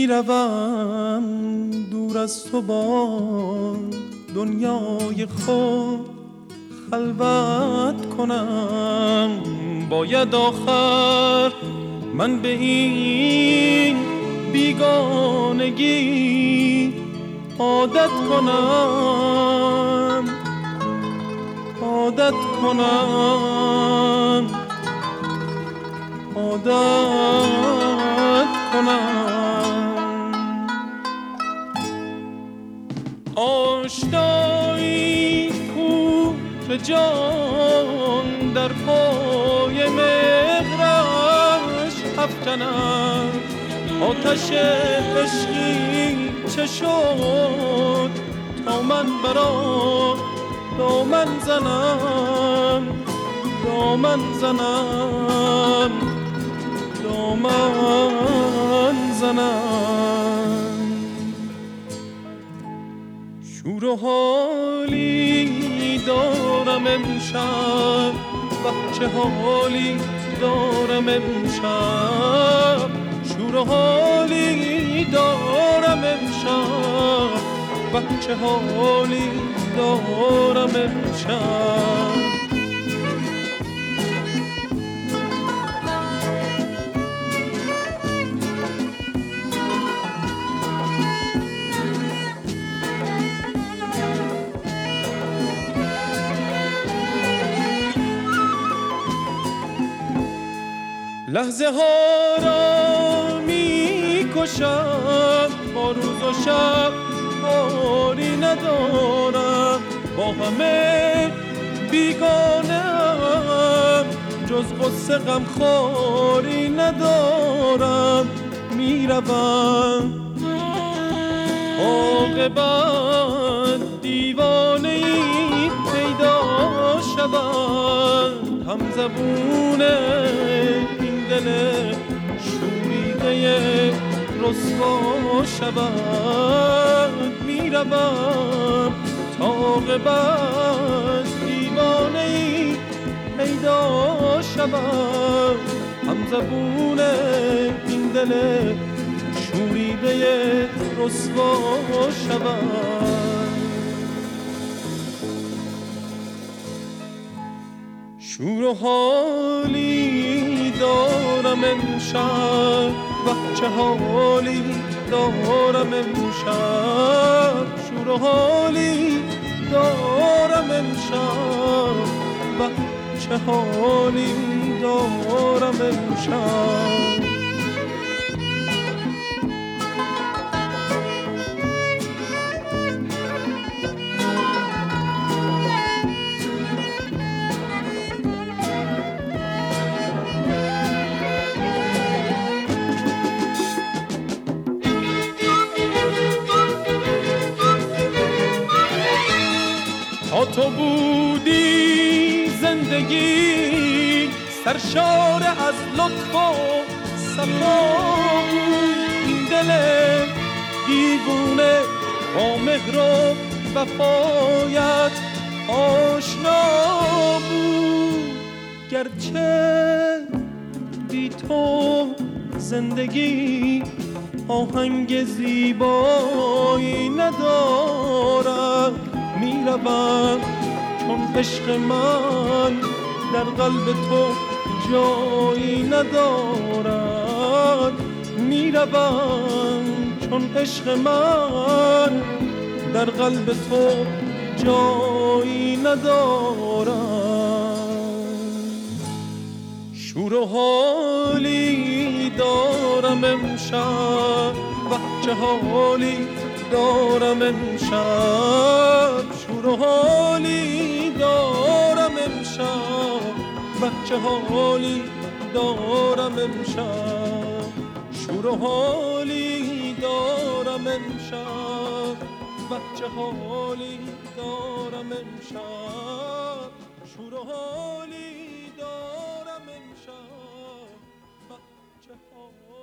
می‌روم دور از تو با دنیای خود خلوت کنم. باید آخر من به این بیگانگی عادت کنم. عادت کنم. عادت آشنایی کو جان در پای مهرش افکنم. آتش عشقی چه شد؟ تا من برا دامن زنم دامن زنم دامن زنم. شور و حالی دارم امشب. و چه حالی دارم امشب. شور و حالی دارم امشب. و چه حالی دارم امشب. لحظه ها را می کشم با روز و شب کاری ندارم. با همه بیگانم جز قصه غم خاری ندارم. می‌روم عاقبت دیوانه ای پیدا شود هم زبونه دل شوریده رسوا شود می‌روم تاق بس دیوانه ای پیدا شود. هم زبون این دل شوریده رسوا شود. شور و حالی دارم امشب و چه حالی دارم امشب. شور و حالی دارم امشب و چه حالی دارم امشب. تو بودی زندگی سرشار از لطف و صفا. این دل دیوونه با مهر و وفایت آشنا بود. گرچه بی تو زندگی آهنگ زیبایی ندارد می‌روم چون عشق من در قلب تو جایی ندارد. می‌روم چون عشق من در قلب تو جایی ندارد. شور و حالی دارم امشب و چه حالی دارم امشب شور و حالی دارم امشب. بچه حالی دارم امشب شور و حالی دارم امشب. بچه حالی دارم امشب شور و حالی دارم امشب. بچه حالی